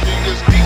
niggas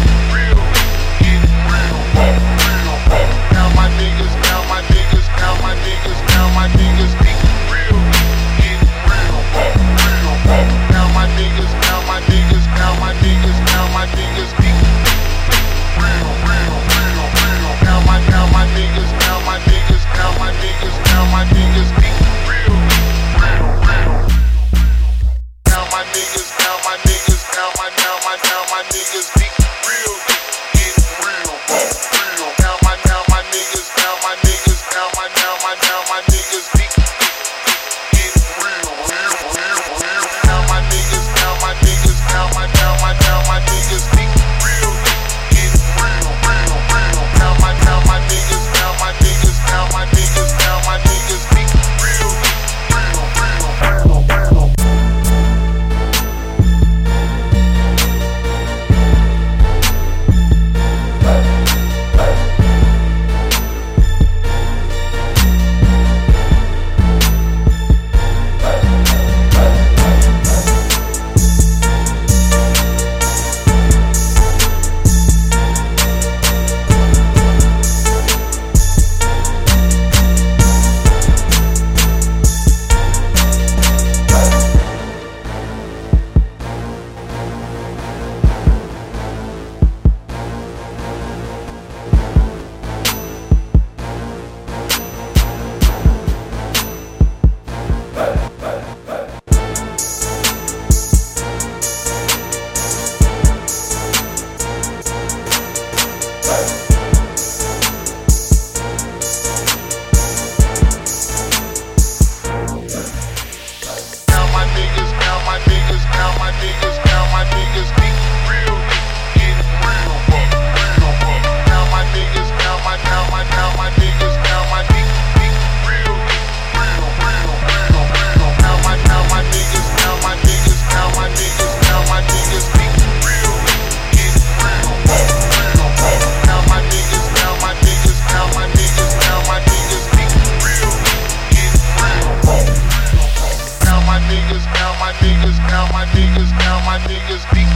Now my niggas, now my niggas deep.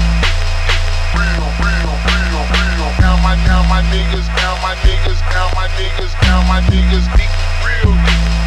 Real, real, real, real. Now my, now my niggas, now my niggas, now my niggas, now my niggas deep. Real deep.